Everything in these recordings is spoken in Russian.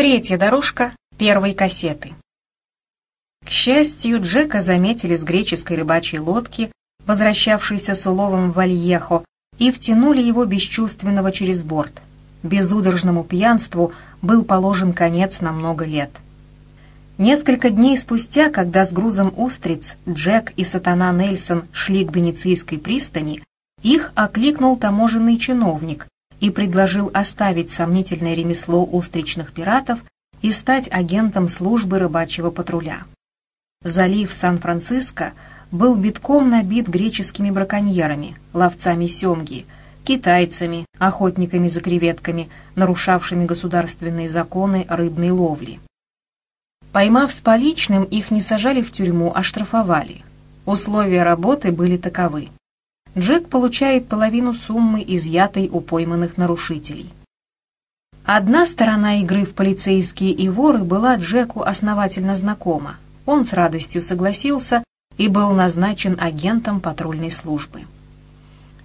Третья дорожка первой кассеты. К счастью, Джека заметили с греческой рыбачьей лодки, возвращавшейся с уловом в Вальехо, и втянули его бесчувственного через борт. Безудержному пьянству был положен конец на много лет. Несколько дней спустя, когда с грузом устриц Джек и сатана Нельсон шли к Венецийской пристани, их окликнул таможенный чиновник и предложил оставить сомнительное ремесло устричных пиратов и стать агентом службы рыбачьего патруля. Залив Сан-Франциско был битком набит греческими браконьерами, ловцами семги, китайцами, охотниками за креветками, нарушавшими государственные законы рыбной ловли. Поймав с поличным, их не сажали в тюрьму, а штрафовали. Условия работы были таковы. Джек получает половину суммы, изъятой у пойманных нарушителей. Одна сторона игры в полицейские и воры была Джеку основательно знакома. Он с радостью согласился и был назначен агентом патрульной службы.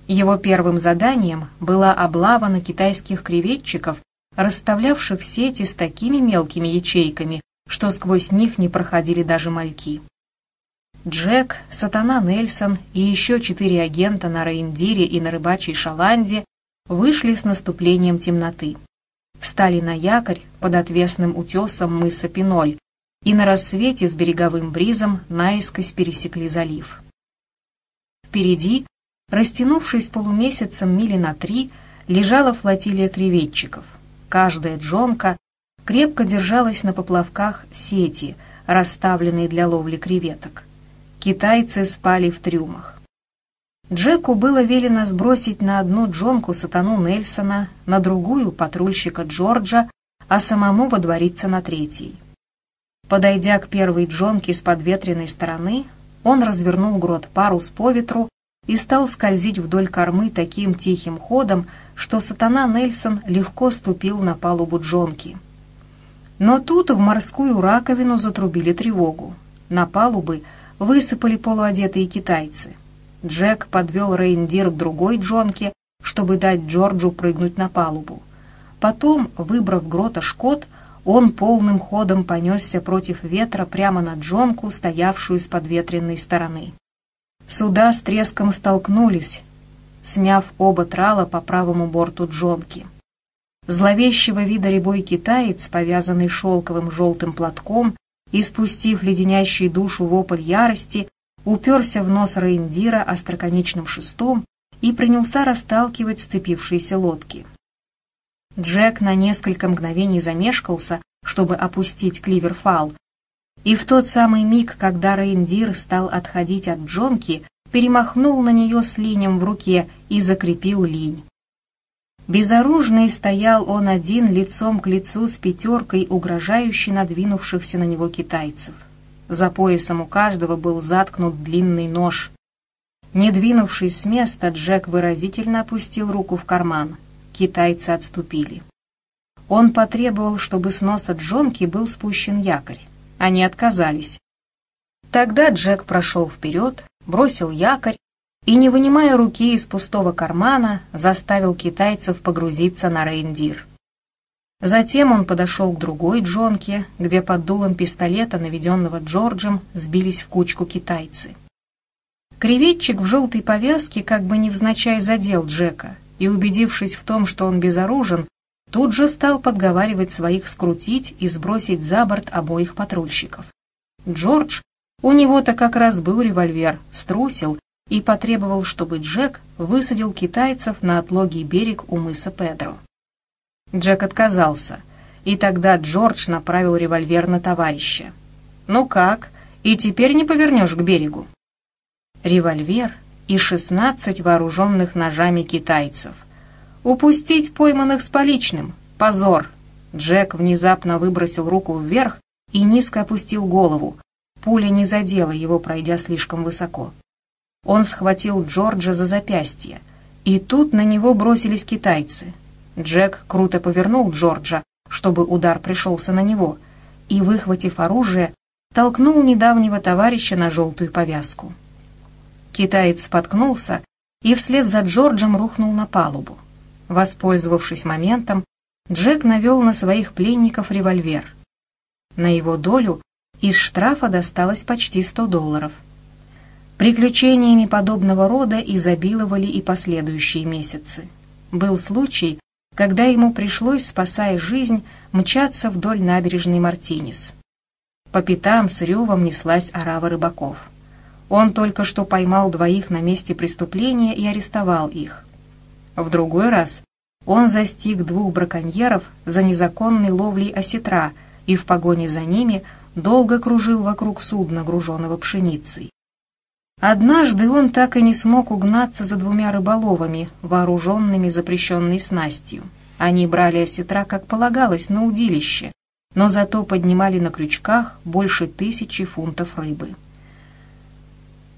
Его первым заданием была облава на китайских креветчиков, расставлявших сети с такими мелкими ячейками, что сквозь них не проходили даже мальки. Джек, Сатана Нельсон и еще четыре агента на Рейндире и на рыбачьей Шаланде вышли с наступлением темноты. Встали на якорь под отвесным утесом мыса Пиноль и на рассвете с береговым бризом наискось пересекли залив. Впереди, растянувшись полумесяцем мили на три, лежала флотилия креветчиков. Каждая джонка крепко держалась на поплавках сети, расставленные для ловли креветок. Китайцы спали в трюмах. Джеку было велено сбросить на одну джонку сатану Нельсона, на другую патрульщика Джорджа, а самому водвориться на третьей. Подойдя к первой джонке с подветренной стороны, он развернул грот парус по ветру и стал скользить вдоль кормы таким тихим ходом, что сатана Нельсон легко ступил на палубу джонки. Но тут в морскую раковину затрубили тревогу. На палубы высыпали полуодетые китайцы. Джек подвел рейндир к другой джонке, чтобы дать Джорджу прыгнуть на палубу. Потом, выбрав грота шкот, он полным ходом понесся против ветра прямо на джонку, стоявшую с подветренной стороны. Суда с треском столкнулись, смяв оба трала по правому борту джонки. Зловещего вида рябой китаец, повязанный шелковым желтым платком и спустив леденящую душу вопль ярости, уперся в нос рейндира остроконечным шестом и принялся расталкивать сцепившиеся лодки. Джек на несколько мгновений замешкался, чтобы опустить кливерфал, и в тот самый миг, когда рейндир стал отходить от Джонки, перемахнул на нее с линем в руке и закрепил линь. Безоружный стоял он один лицом к лицу с пятеркой угрожающе надвинувшихся на него китайцев. За поясом у каждого был заткнут длинный нож. Не двинувшись с места, Джек выразительно опустил руку в карман. Китайцы отступили. Он потребовал, чтобы с носа Джонки был спущен якорь. Они отказались. Тогда Джек прошел вперед, бросил якорь и, не вынимая руки из пустого кармана, заставил китайцев погрузиться на рейндир. Затем он подошел к другой джонке, где под дулом пистолета, наведенного Джорджем, сбились в кучку китайцы. Креветчик в желтой повязке как бы невзначай задел Джека, и, убедившись в том, что он безоружен, тут же стал подговаривать своих скрутить и сбросить за борт обоих патрульщиков. Джордж, у него-то как раз был револьвер, струсил и потребовал, чтобы Джек высадил китайцев на отлогий берег у мыса Педро. Джек отказался, и тогда Джордж направил револьвер на товарища. «Ну как, и теперь не повернешь к берегу?» Револьвер и шестнадцать вооруженных ножами китайцев. «Упустить пойманных с поличным! Позор!» Джек внезапно выбросил руку вверх и низко опустил голову. Пуля не задела его, пройдя слишком высоко. Он схватил Джорджа за запястье, и тут на него бросились китайцы. Джек круто повернул Джорджа, чтобы удар пришелся на него, и, выхватив оружие, толкнул недавнего товарища на желтую повязку. Китаец споткнулся и вслед за Джорджем рухнул на палубу. Воспользовавшись моментом, Джек навел на своих пленников револьвер. На его долю из штрафа досталось почти 100 долларов. Приключениями подобного рода изобиловали и последующие месяцы. Был случай, когда ему пришлось, спасая жизнь, мчаться вдоль набережной Мартинес. По пятам с ревом неслась орава рыбаков. Он только что поймал двоих на месте преступления и арестовал их. В другой раз он застиг двух браконьеров за незаконной ловлей осетра и в погоне за ними долго кружил вокруг судна, груженного пшеницей. Однажды он так и не смог угнаться за двумя рыболовами, вооруженными запрещенной снастью. Они брали осетра, как полагалось, на удилище, но зато поднимали на крючках больше тысячи фунтов рыбы.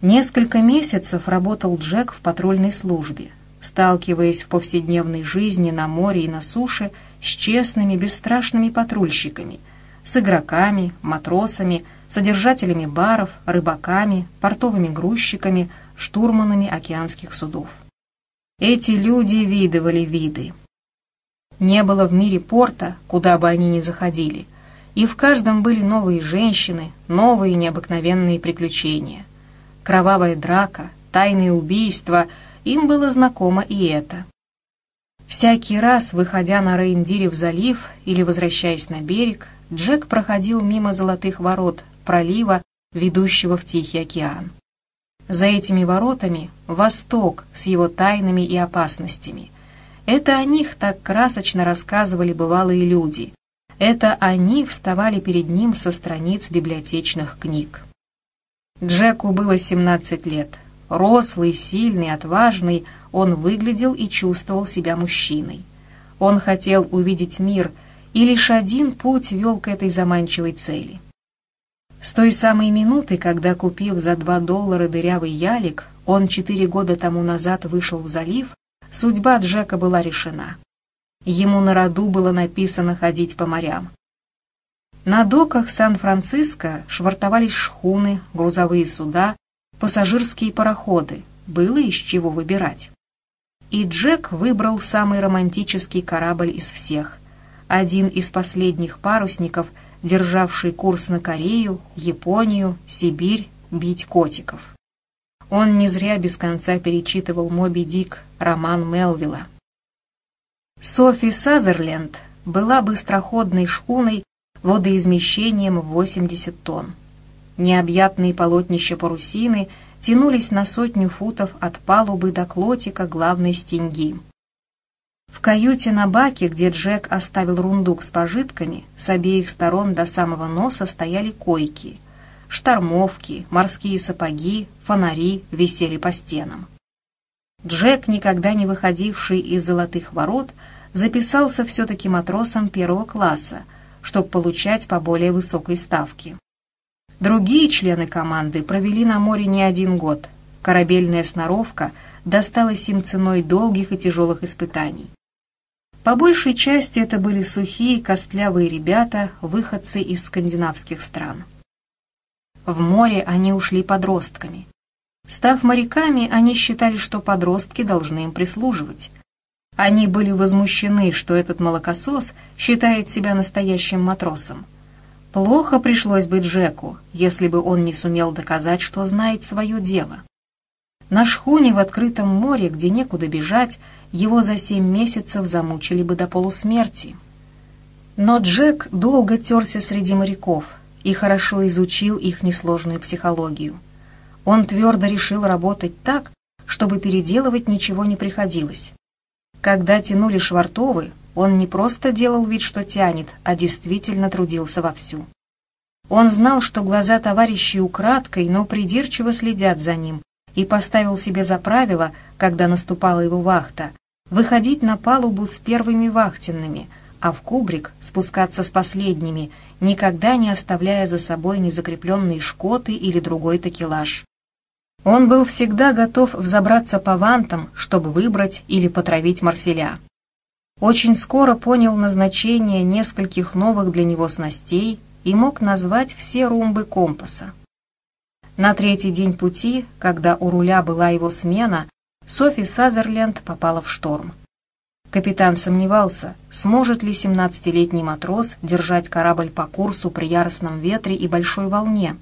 Несколько месяцев работал Джек в патрульной службе, сталкиваясь в повседневной жизни на море и на суше с честными, бесстрашными патрульщиками, с игроками, матросами, содержателями баров, рыбаками, портовыми грузчиками, штурманами океанских судов. Эти люди видывали виды. Не было в мире порта, куда бы они ни заходили, и в каждом были новые женщины, новые необыкновенные приключения. Кровавая драка, тайные убийства — им было знакомо и это. Всякий раз, выходя на Рейндире в залив или возвращаясь на берег, Джек проходил мимо золотых ворот пролива, ведущего в Тихий океан. За этими воротами Восток с его тайнами и опасностями. Это о них так красочно рассказывали бывалые люди. Это они вставали перед ним со страниц библиотечных книг. Джеку было 17 лет. Рослый, сильный, отважный, он выглядел и чувствовал себя мужчиной. Он хотел увидеть мир, и лишь один путь вел к этой заманчивой цели. С той самой минуты, когда, купив за два доллара дырявый ялик, он четыре года тому назад вышел в залив, судьба Джека была решена. Ему на роду было написано ходить по морям. На доках Сан-Франциско швартовались шхуны, грузовые суда, пассажирские пароходы, было из чего выбирать. И Джек выбрал самый романтический корабль из всех. Один из последних парусников, державший курс на Корею, Японию, Сибирь, бить котиков. Он не зря без конца перечитывал «Моби Дик», роман Мелвилла. Софи Сазерленд была быстроходной шхуной водоизмещением в 80 тонн. Необъятные полотнища парусины тянулись на сотню футов от палубы до клотика главной стеньги. В каюте на баке, где Джек оставил рундук с пожитками, с обеих сторон до самого носа стояли койки. Штормовки, морские сапоги, фонари висели по стенам. Джек, никогда не выходивший из золотых ворот, записался все-таки матросом первого класса, чтобы получать по более высокой ставке. Другие члены команды провели на море не один год. Корабельная сноровка досталась им ценой долгих и тяжелых испытаний. По большей части это были сухие, костлявые ребята, выходцы из скандинавских стран. В море они ушли подростками. Став моряками, они считали, что подростки должны им прислуживать. Они были возмущены, что этот молокосос считает себя настоящим матросом. Плохо пришлось бы Джеку, если бы он не сумел доказать, что знает свое дело. На шхуне в открытом море, где некуда бежать, его за семь месяцев замучили бы до полусмерти. Но Джек долго терся среди моряков и хорошо изучил их несложную психологию. Он твердо решил работать так, чтобы переделывать ничего не приходилось. Когда тянули швартовы, он не просто делал вид, что тянет, а действительно трудился вовсю. Он знал, что глаза товарищей украдкой, но придирчиво следят за ним, и поставил себе за правило, когда наступала его вахта, выходить на палубу с первыми вахтенными, а в кубрик спускаться с последними, никогда не оставляя за собой незакрепленные шкоты или другой такелаж. Он был всегда готов взобраться по вантам, чтобы выбрать или потравить марселя очень скоро понял назначение нескольких новых для него снастей и мог назвать все румбы компаса. На третий день пути, когда у руля была его смена, Софи Сазерленд попала в шторм. Капитан сомневался, сможет ли 17-летний матрос держать корабль по курсу при яростном ветре и большой волне.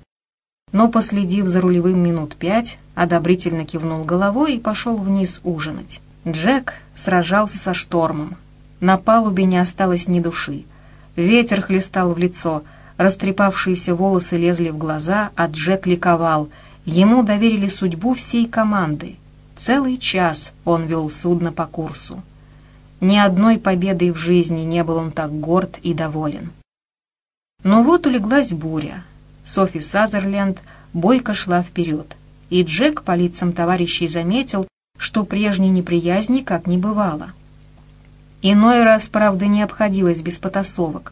Но, последив за рулевым минут пять, одобрительно кивнул головой и пошел вниз ужинать. Джек сражался со штормом. На палубе не осталось ни души. Ветер хлестал в лицо, растрепавшиеся волосы лезли в глаза, а Джек ликовал. Ему доверили судьбу всей команды. Целый час он вел судно по курсу. Ни одной победой в жизни не был он так горд и доволен. Но вот улеглась буря. Софи Сазерленд бойко шла вперед, и Джек по лицам товарищей заметил, что прежней неприязни как не бывало. Иной раз, правда, не обходилось без потасовок.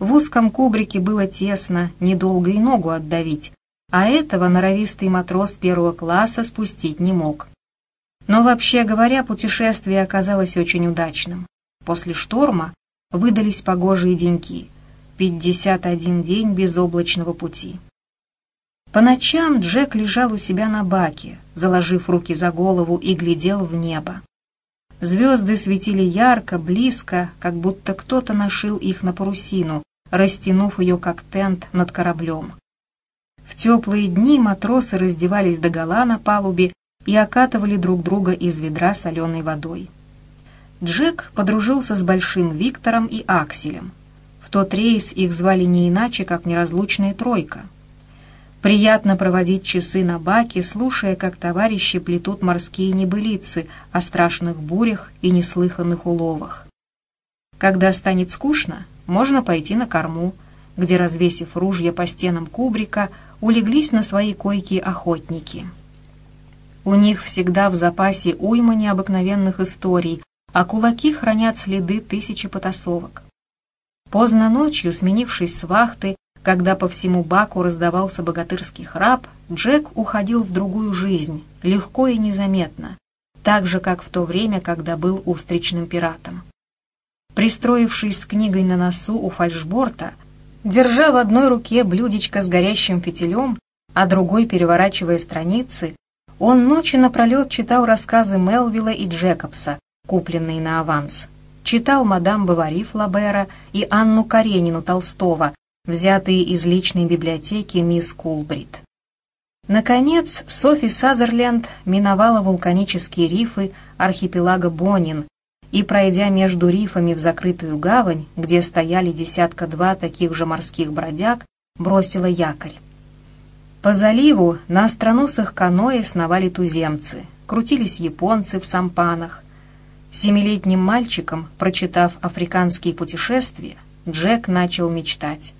В узком кубрике было тесно, недолго и ногу отдавить, а этого норовистый матрос первого класса спустить не мог. Но вообще говоря, путешествие оказалось очень удачным. После шторма выдались погожие деньки. 51 день безоблачного пути. По ночам Джек лежал у себя на баке, заложив руки за голову и глядел в небо. Звезды светили ярко, близко, как будто кто-то нашил их на парусину, растянув ее как тент над кораблем. В теплые дни матросы раздевались догола на палубе и окатывали друг друга из ведра соленой водой. Джек подружился с Большим Виктором и Акселем. В тот рейс их звали не иначе, как неразлучная тройка. Приятно проводить часы на баке, слушая, как товарищи плетут морские небылицы о страшных бурях и неслыханных уловах. Когда станет скучно, можно пойти на корму, где, развесив ружья по стенам кубрика, улеглись на свои койки охотники. У них всегда в запасе уйма необыкновенных историй, а кулаки хранят следы тысячи потасовок. Поздно ночью, сменившись с вахты, когда по всему баку раздавался богатырский храп, Джек уходил в другую жизнь, легко и незаметно, так же, как в то время, когда был устричным пиратом. Пристроившись с книгой на носу у фальшборта, держа в одной руке блюдечко с горящим фитилем, а другой переворачивая страницы, он ночи напролет читал рассказы Мелвилла и Джекобса, купленные на аванс. Читал мадам Бавари Флабера и Анну Каренину Толстого, взятые из личной библиотеки мисс Кулбрид. Наконец, Софи Сазерленд миновала вулканические рифы архипелага Бонин и, пройдя между рифами в закрытую гавань, где стояли десятка-два таких же морских бродяг, бросила якорь. По заливу на остроносых каноэ сновали туземцы, крутились японцы в сампанах. Семилетним мальчиком, прочитав «Африканские путешествия», Джек начал мечтать.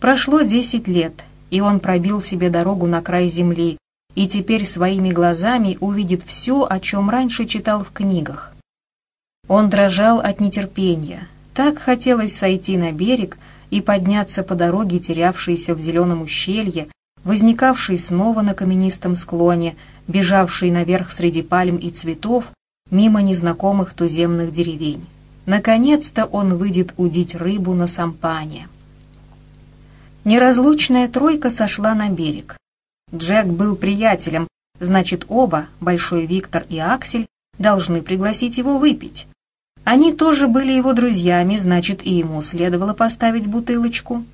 Прошло десять лет, и он пробил себе дорогу на край земли, и теперь своими глазами увидит все, о чем раньше читал в книгах. Он дрожал от нетерпения. Так хотелось сойти на берег и подняться по дороге, терявшейся в зеленом ущелье, возникавший снова на каменистом склоне, бежавший наверх среди пальм и цветов, мимо незнакомых туземных деревень. Наконец-то он выйдет удить рыбу на сампане. Неразлучная тройка сошла на берег. Джек был приятелем, значит оба, Большой Виктор и Аксель, должны пригласить его выпить. Они тоже были его друзьями, значит и ему следовало поставить бутылочку.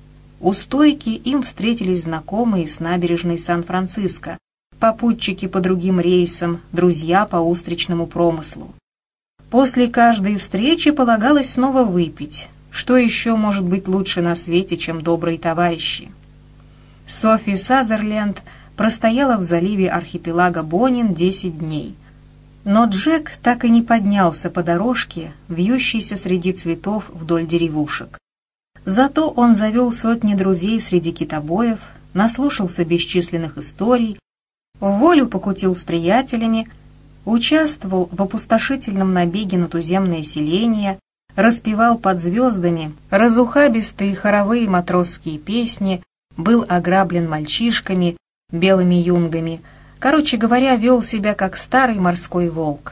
У стойки им встретились знакомые с набережной Сан-Франциско, попутчики по другим рейсам, друзья по устричному промыслу. После каждой встречи полагалось снова выпить. Что еще может быть лучше на свете, чем добрые товарищи? Софи Сазерленд простояла в заливе архипелага Бонин 10 дней. Но Джек так и не поднялся по дорожке, вьющейся среди цветов вдоль деревушек. Зато он завел сотни друзей среди китобоев, наслушался бесчисленных историй, волю покутил с приятелями, участвовал в опустошительном набеге на туземное селение, распевал под звездами разухабистые хоровые матросские песни, был ограблен мальчишками, белыми юнгами, короче говоря, вел себя как старый морской волк.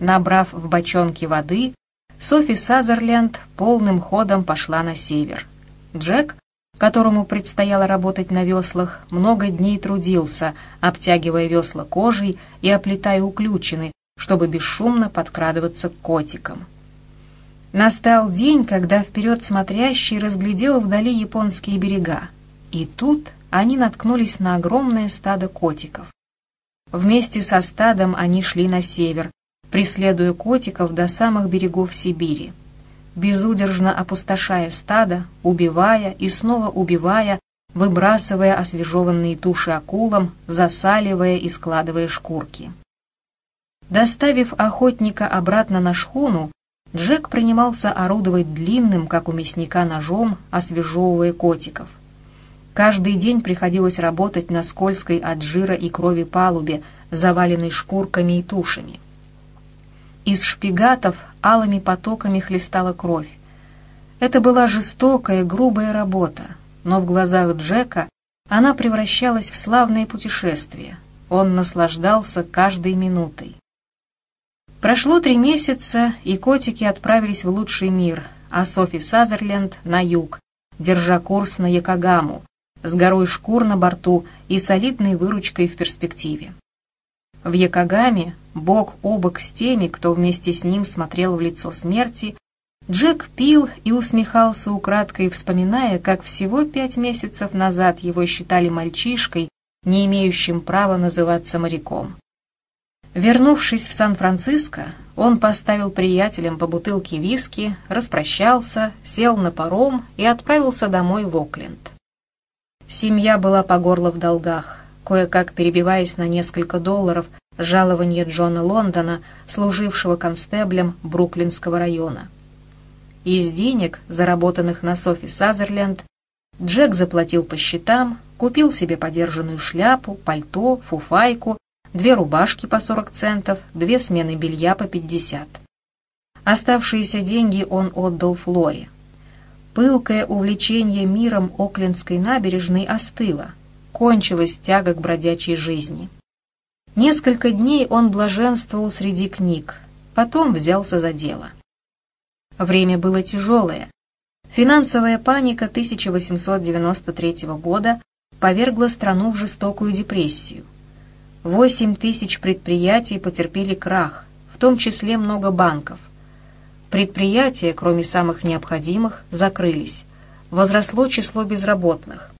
Набрав в бочонке воды, Софи Сазерленд полным ходом пошла на север. Джек, которому предстояло работать на веслах, много дней трудился, обтягивая весла кожей и оплетая уключины, чтобы бесшумно подкрадываться к котикам. Настал день, когда вперед смотрящий разглядел вдали японские берега, и тут они наткнулись на огромное стадо котиков. Вместе со стадом они шли на север, преследуя котиков до самых берегов Сибири, безудержно опустошая стадо, убивая и снова убивая, выбрасывая освежеванные туши акулам, засаливая и складывая шкурки. Доставив охотника обратно на шхуну, Джек принимался орудовать длинным, как у мясника, ножом, освежевывая котиков. Каждый день приходилось работать на скользкой от жира и крови палубе, заваленной шкурками и тушами. Из шпигатов алыми потоками хлестала кровь. Это была жестокая, грубая работа, но в глазах Джека она превращалась в славное путешествие. Он наслаждался каждой минутой. Прошло три месяца, и котики отправились в лучший мир, а Софи Сазерленд — на юг, держа курс на Якогаму, с горой шкур на борту и солидной выручкой в перспективе. В Якогаме, бок о бок с теми, кто вместе с ним смотрел в лицо смерти, Джек пил и усмехался украдкой, вспоминая, как всего пять месяцев назад его считали мальчишкой, не имеющим права называться моряком. Вернувшись в Сан-Франциско, он поставил приятелям по бутылке виски, распрощался, сел на паром и отправился домой в Окленд. Семья была по горло в долгах, кое-как перебиваясь на несколько долларов жалования Джона Лондона, служившего констеблем Бруклинского района. Из денег, заработанных на Софи Сазерленд, Джек заплатил по счетам, купил себе подержанную шляпу, пальто, фуфайку две рубашки по 40 центов, две смены белья по 50. Оставшиеся деньги он отдал Флоре. Пылкое увлечение миром Оклендской набережной остыло, кончилась тяга к бродячей жизни. Несколько дней он блаженствовал среди книг, потом взялся за дело. Время было тяжелое. Финансовая паника 1893 года повергла страну в жестокую депрессию. 8 тысяч предприятий потерпели крах, в том числе много банков. Предприятия, кроме самых необходимых, закрылись. Возросло число безработных.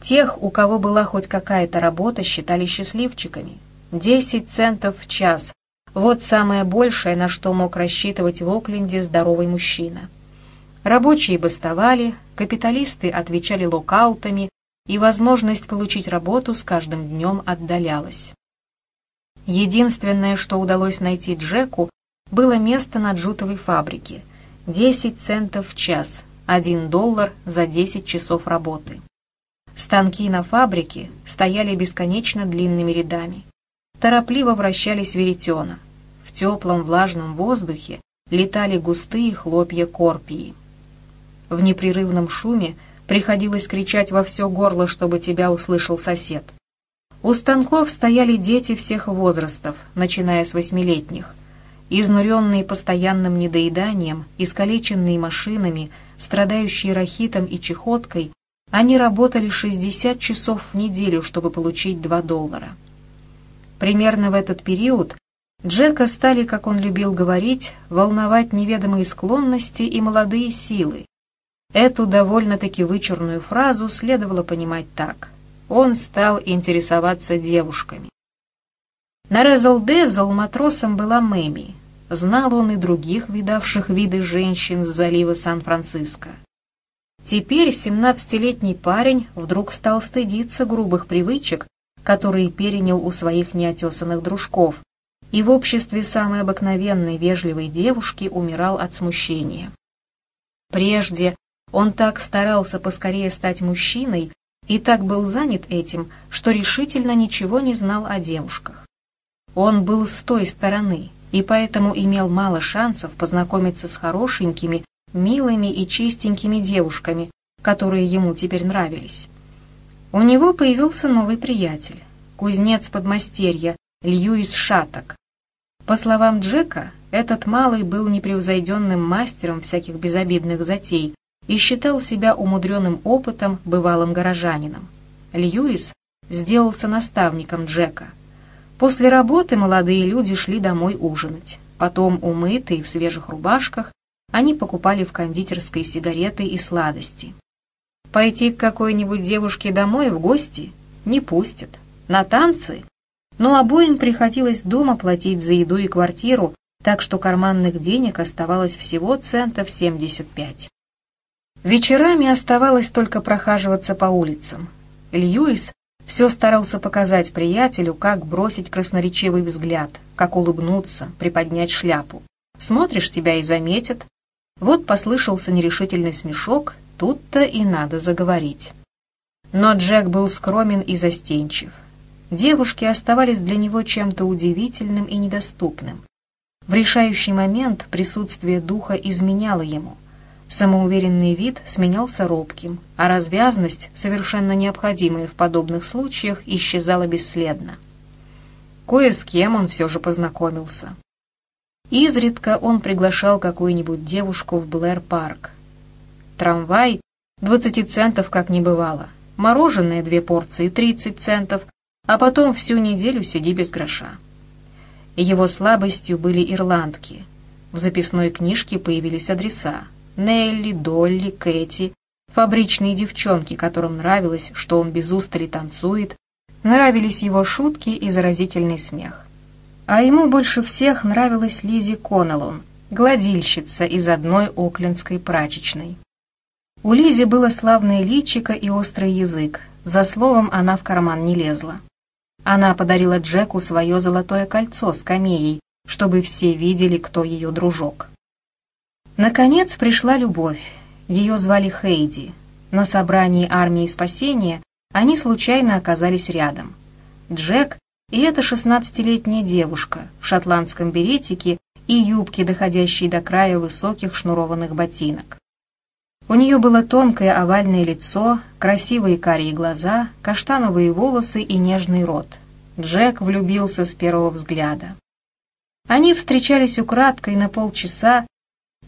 Тех, у кого была хоть какая-то работа, считали счастливчиками. 10 центов в час – вот самое большее, на что мог рассчитывать в Окленде здоровый мужчина. Рабочие бастовали, капиталисты отвечали локаутами, и возможность получить работу с каждым днем отдалялась. Единственное, что удалось найти Джеку, было место на джутовой фабрике. 10 центов в час, 1 доллар за 10 часов работы. Станки на фабрике стояли бесконечно длинными рядами. Торопливо вращались веретена. В теплом влажном воздухе летали густые хлопья корпии. В непрерывном шуме Приходилось кричать во все горло, чтобы тебя услышал сосед. У станков стояли дети всех возрастов, начиная с восьмилетних. Изнуренные постоянным недоеданием, искалеченные машинами, страдающие рахитом и чехоткой, они работали 60 часов в неделю, чтобы получить 2 доллара. Примерно в этот период Джека стали, как он любил говорить, волновать неведомые склонности и молодые силы, Эту довольно-таки вычурную фразу следовало понимать так. Он стал интересоваться девушками. На Резлдезл матросом была Мэми. Знал он и других, видавших виды женщин с залива Сан-Франциско. Теперь семнадцатилетний парень вдруг стал стыдиться грубых привычек, которые перенял у своих неотесанных дружков, и в обществе самой обыкновенной вежливой девушки умирал от смущения. Прежде он так старался поскорее стать мужчиной и так был занят этим, что решительно ничего не знал о девушках. Он был с той стороны и поэтому имел мало шансов познакомиться с хорошенькими, милыми и чистенькими девушками, которые ему теперь нравились. У него появился новый приятель, кузнец подмастерья Льюис Шаток. По словам Джека, этот малый был непревзойденным мастером всяких безобидных затей, и считал себя умудренным опытом бывалым горожанином. Льюис сделался наставником Джека. После работы молодые люди шли домой ужинать. Потом, умытые в свежих рубашках, они покупали в кондитерской сигареты и сладости. Пойти к какой-нибудь девушке домой в гости не пустят. На танцы? Но обоим приходилось дома платить за еду и квартиру, так что карманных денег оставалось всего центов 75. Вечерами оставалось только прохаживаться по улицам. Льюис все старался показать приятелю, как бросить красноречивый взгляд, как улыбнуться, приподнять шляпу. Смотришь, тебя и заметят. Вот послышался нерешительный смешок, тут-то и надо заговорить. Но Джек был скромен и застенчив. Девушки оставались для него чем-то удивительным и недоступным. В решающий момент присутствие духа изменяло ему. Самоуверенный вид сменялся робким, а развязность, совершенно необходимая в подобных случаях, исчезала бесследно. Кое с кем он все же познакомился. Изредка он приглашал какую-нибудь девушку в Блэр-парк. Трамвай, 20 центов как не бывало, мороженое две порции, 30 центов, а потом всю неделю сиди без гроша. Его слабостью были ирландки. В записной книжке появились адреса. Нелли, Долли, Кэти, фабричные девчонки, которым нравилось, что он без устали танцует, нравились его шутки и заразительный смех. А ему больше всех нравилась Лизи Коннеллон, гладильщица из одной оклендской прачечной. У Лизи было славное личико и острый язык, за словом она в карман не лезла. Она подарила Джеку свое золотое кольцо с камеей, чтобы все видели, кто ее дружок. Наконец пришла любовь. Ее звали Хейди. На собрании армии спасения они случайно оказались рядом. Джек и эта шестнадцатилетняя девушка в шотландском беретике и юбке, доходящей до края высоких шнурованных ботинок. У нее было тонкое овальное лицо, красивые карие глаза, каштановые волосы и нежный рот. Джек влюбился с первого взгляда. Они встречались украдкой на полчаса,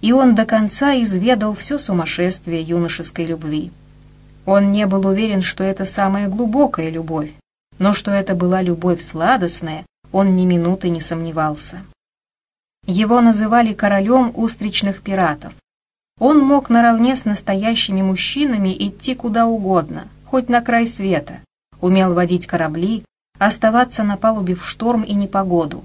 и он до конца изведал все сумасшествие юношеской любви. Он не был уверен, что это самая глубокая любовь, но что это была любовь сладостная, он ни минуты не сомневался. Его называли королем устричных пиратов. Он мог наравне с настоящими мужчинами идти куда угодно, хоть на край света, умел водить корабли, оставаться на палубе в шторм и непогоду.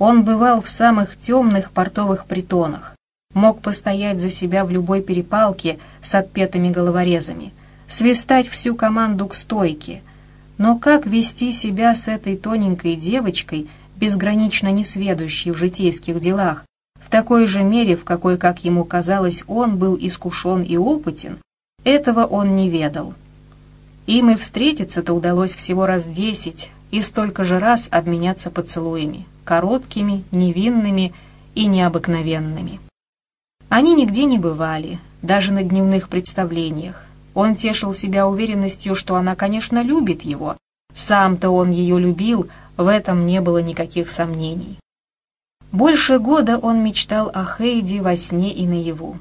Он бывал в самых темных портовых притонах, мог постоять за себя в любой перепалке с отпетыми головорезами, свистать всю команду к стойке, но как вести себя с этой тоненькой девочкой, безгранично несведущей в житейских делах, в такой же мере, в какой, как ему казалось, он был искушен и опытен, этого он не ведал. Им и встретиться-то удалось всего раз десять, и столько же раз обменяться поцелуями, короткими, невинными и необыкновенными. Они нигде не бывали, даже на дневных представлениях, он тешил себя уверенностью, что она, конечно, любит его. Сам-то он ее любил, в этом не было никаких сомнений. Больше года он мечтал о Хейди во сне и наяву.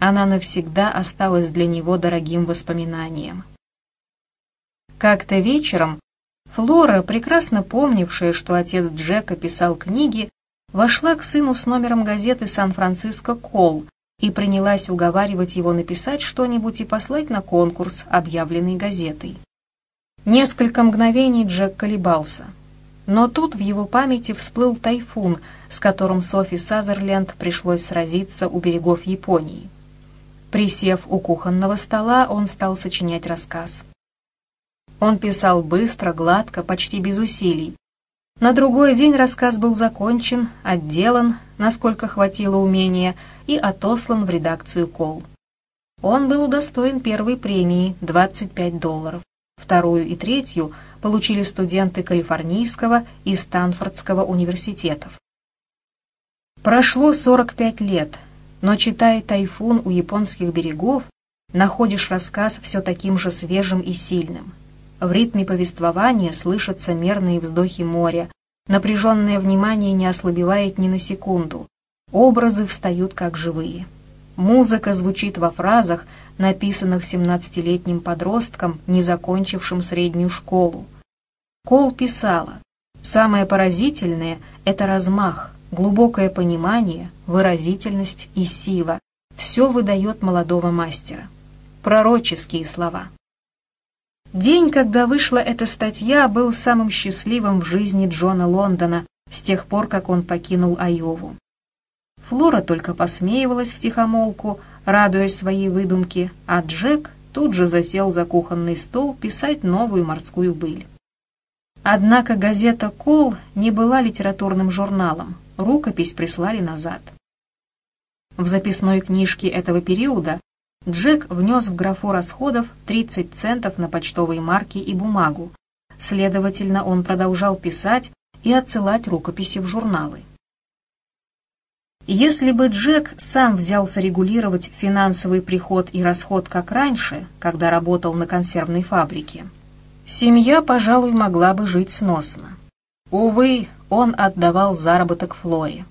Она навсегда осталась для него дорогим воспоминанием. Как-то вечером Флора, прекрасно помнившая, что отец Джека писал книги, вошла к сыну с номером газеты «Сан-Франциско Кол», и принялась уговаривать его написать что-нибудь и послать на конкурс, объявленный газетой. Несколько мгновений Джек колебался. Но тут в его памяти всплыл тайфун, с которым Софи Сазерленд пришлось сразиться у берегов Японии. Присев у кухонного стола, он стал сочинять рассказ. Он писал быстро, гладко, почти без усилий. На другой день рассказ был закончен, отделан, насколько хватило умения, и отослан в редакцию Кол. Он был удостоен первой премии – 25 долларов. Вторую и третью получили студенты Калифорнийского и Станфордского университетов. Прошло 45 лет, но читая «Тайфун у японских берегов», находишь рассказ все таким же свежим и сильным. В ритме повествования слышатся мерные вздохи моря, напряженное внимание не ослабевает ни на секунду, образы встают как живые. Музыка звучит во фразах, написанных семнадцатилетним подростком, не закончившим среднюю школу. Кол писала, «Самое поразительное — это размах, глубокое понимание, выразительность и сила – все выдает молодого мастера. Пророческие слова. День, когда вышла эта статья, был самым счастливым в жизни Джона Лондона с тех пор, как он покинул Айову. Флора только посмеивалась втихомолку, радуясь своей выдумке, а Джек тут же засел за кухонный стол писать новую морскую быль. Однако газета «Кол» не была литературным журналом, рукопись прислали назад. В записной книжке этого периода Джек внес в графу расходов 30 центов на почтовые марки и бумагу. Следовательно, он продолжал писать и отсылать рукописи в журналы. Если бы Джек сам взялся регулировать финансовый приход и расход как раньше, когда работал на консервной фабрике, семья, пожалуй, могла бы жить сносно. Увы, он отдавал заработок Флоре.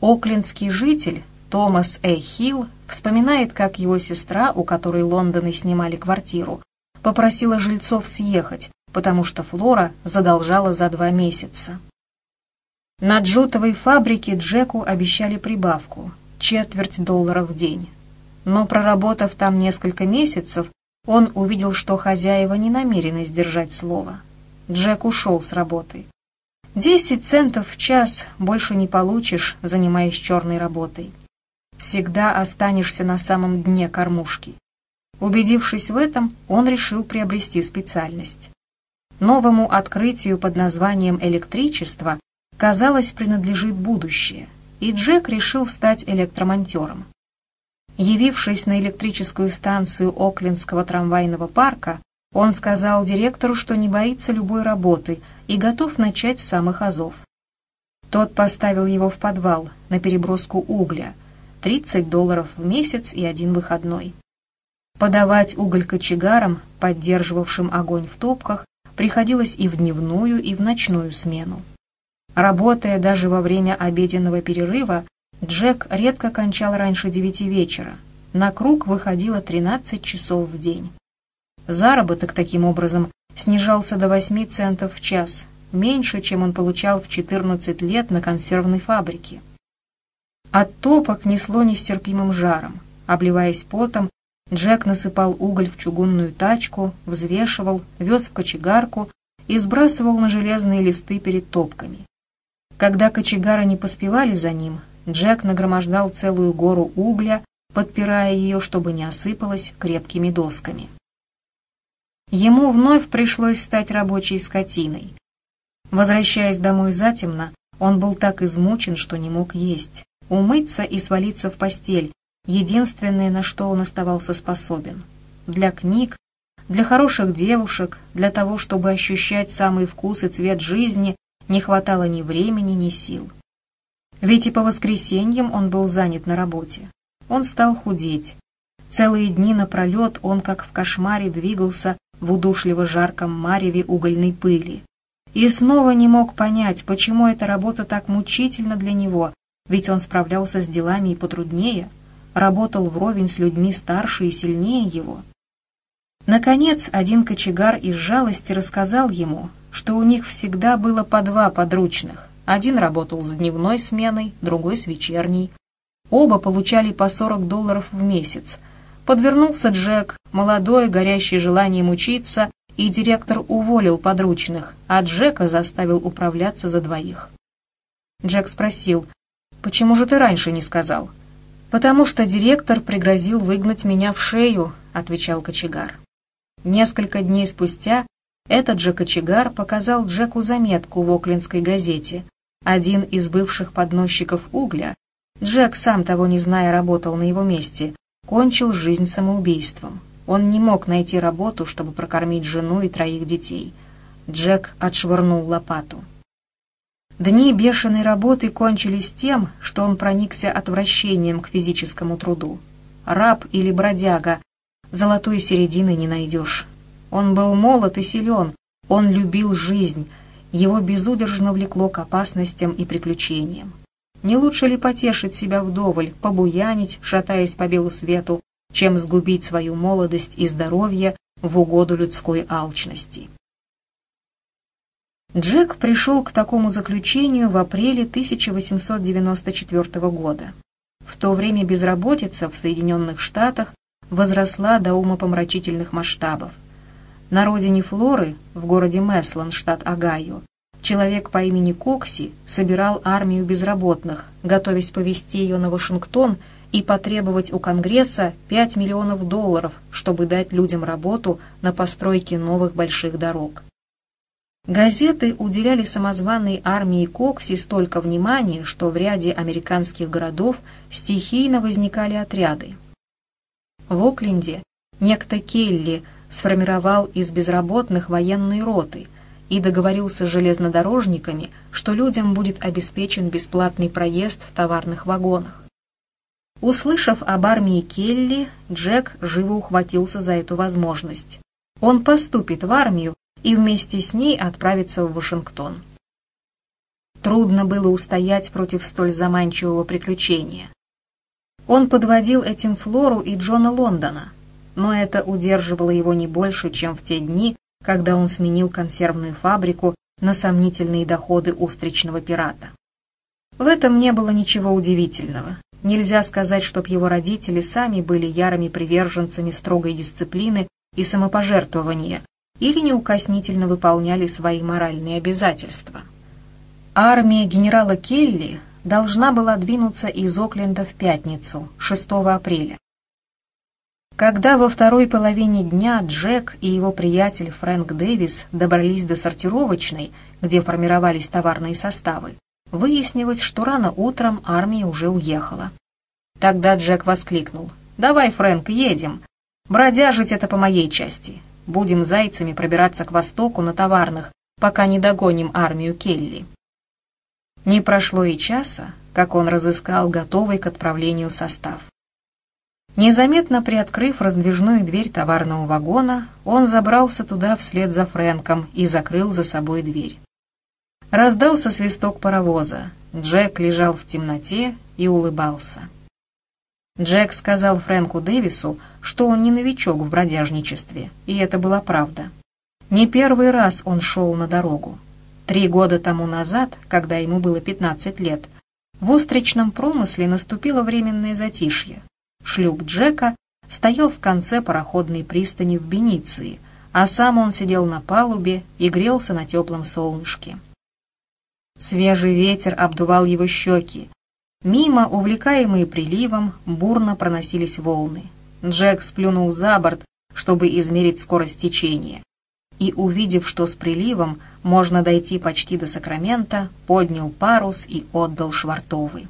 Оклендский житель Томас Э. Хилл вспоминает, как его сестра, у которой Лондоны снимали квартиру, попросила жильцов съехать, потому что Флора задолжала за два месяца. На джутовой фабрике Джеку обещали прибавку – четверть доллара в день. Но проработав там несколько месяцев, он увидел, что хозяева не намерены сдержать слово. Джек ушел с работы. Десять центов в час больше не получишь, занимаясь черной работой всегда останешься на самом дне кормушки. Убедившись в этом, он решил приобрести специальность. Новому открытию под названием электричество, казалось, принадлежит будущее, и Джек решил стать электромонтером. Явившись на электрическую станцию Оклендского трамвайного парка, он сказал директору, что не боится любой работы и готов начать с самых азов. Тот поставил его в подвал на переброску угля, 30 долларов в месяц и один выходной. Подавать уголь кочегарам, поддерживавшим огонь в топках, приходилось и в дневную, и в ночную смену. Работая даже во время обеденного перерыва, Джек редко кончал раньше девяти вечера. На круг выходило 13 часов в день. Заработок таким образом снижался до 8 центов в час, меньше, чем он получал в 14 лет на консервной фабрике. От топок несло нестерпимым жаром. Обливаясь потом, Джек насыпал уголь в чугунную тачку, взвешивал, вез в кочегарку и сбрасывал на железные листы перед топками. Когда кочегары не поспевали за ним, Джек нагромождал целую гору угля, подпирая ее, чтобы не осыпалась крепкими досками. Ему вновь пришлось стать рабочей скотиной. Возвращаясь домой затемно, он был так измучен, что не мог есть умыться и свалиться в постель, единственное, на что он оставался способен. Для книг, для хороших девушек, для того, чтобы ощущать самый вкус и цвет жизни, не хватало ни времени, ни сил. Ведь и по воскресеньям он был занят на работе. Он стал худеть. Целые дни напролет он, как в кошмаре, двигался в удушливо жарком мареве угольной пыли. И снова не мог понять, почему эта работа так мучительна для него, ведь он справлялся с делами и потруднее, работал вровень с людьми старше и сильнее его. Наконец, один кочегар из жалости рассказал ему, что у них всегда было по два подручных. Один работал с дневной сменой, другой с вечерней. Оба получали по 40 долларов в месяц. Подвернулся Джек, молодой, горящий желанием учиться, и директор уволил подручных, а Джека заставил управляться за двоих. Джек спросил, «Почему же ты раньше не сказал?» «Потому что директор пригрозил выгнать меня в шею», — отвечал кочегар. Несколько дней спустя этот же кочегар показал Джеку заметку в Оклендской газете. Один из бывших подносчиков угля, Джек, сам того не зная, работал на его месте, кончил жизнь самоубийством. Он не мог найти работу, чтобы прокормить жену и троих детей. Джек отшвырнул лопату. Дни бешеной работы кончились тем, что он проникся отвращением к физическому труду. Раб или бродяга, золотой середины не найдешь. Он был молод и силен, он любил жизнь, его безудержно влекло к опасностям и приключениям. Не лучше ли потешить себя вдоволь, побуянить, шатаясь по белу свету, чем сгубить свою молодость и здоровье в угоду людской алчности? Джек пришел к такому заключению в апреле 1894 года. В то время безработица в Соединенных Штатах возросла до умопомрачительных масштабов. На родине Флоры, в городе Меслан, штат Огайо, человек по имени Кокси собирал армию безработных, готовясь повести ее на Вашингтон и потребовать у Конгресса 5 миллионов долларов, чтобы дать людям работу на постройке новых больших дорог. Газеты уделяли самозваной армии Кокси столько внимания, что в ряде американских городов стихийно возникали отряды. В Окленде некто Келли сформировал из безработных военные роты и договорился с железнодорожниками, что людям будет обеспечен бесплатный проезд в товарных вагонах. Услышав об армии Келли, Джек живо ухватился за эту возможность. Он поступит в армию и вместе с ней отправиться в Вашингтон. Трудно было устоять против столь заманчивого приключения. Он подводил этим Флору и Джона Лондона, но это удерживало его не больше, чем в те дни, когда он сменил консервную фабрику на сомнительные доходы устричного пирата. В этом не было ничего удивительного. Нельзя сказать, чтоб его родители сами были ярыми приверженцами строгой дисциплины и самопожертвования, или неукоснительно выполняли свои моральные обязательства. Армия генерала Келли должна была двинуться из Окленда в пятницу, 6 апреля. Когда во второй половине дня Джек и его приятель Фрэнк Дэвис добрались до сортировочной, где формировались товарные составы, выяснилось, что рано утром армия уже уехала. Тогда Джек воскликнул. «Давай, Фрэнк, едем. Бродяжить это по моей части. Будем зайцами пробираться к востоку на товарных, пока не догоним армию Келли. Не прошло и часа, как он разыскал готовый к отправлению состав. Незаметно приоткрыв раздвижную дверь товарного вагона, он забрался туда вслед за Фрэнком и закрыл за собой дверь. Раздался свисток паровоза. Джек лежал в темноте и улыбался. Джек сказал Фрэнку Дэвису, что он не новичок в бродяжничестве, и это была правда. Не первый раз он шел на дорогу. Три года тому назад, когда ему было 15 лет, в устричном промысле наступило временное затишье. Шлюп Джека стоял в конце пароходной пристани в Бениции, а сам он сидел на палубе и грелся на теплом солнышке. Свежий ветер обдувал его щеки, Мимо, увлекаемые приливом, бурно проносились волны. Джек сплюнул за борт, чтобы измерить скорость течения. И, увидев, что с приливом можно дойти почти до Сакрамента, поднял парус и отдал швартовый.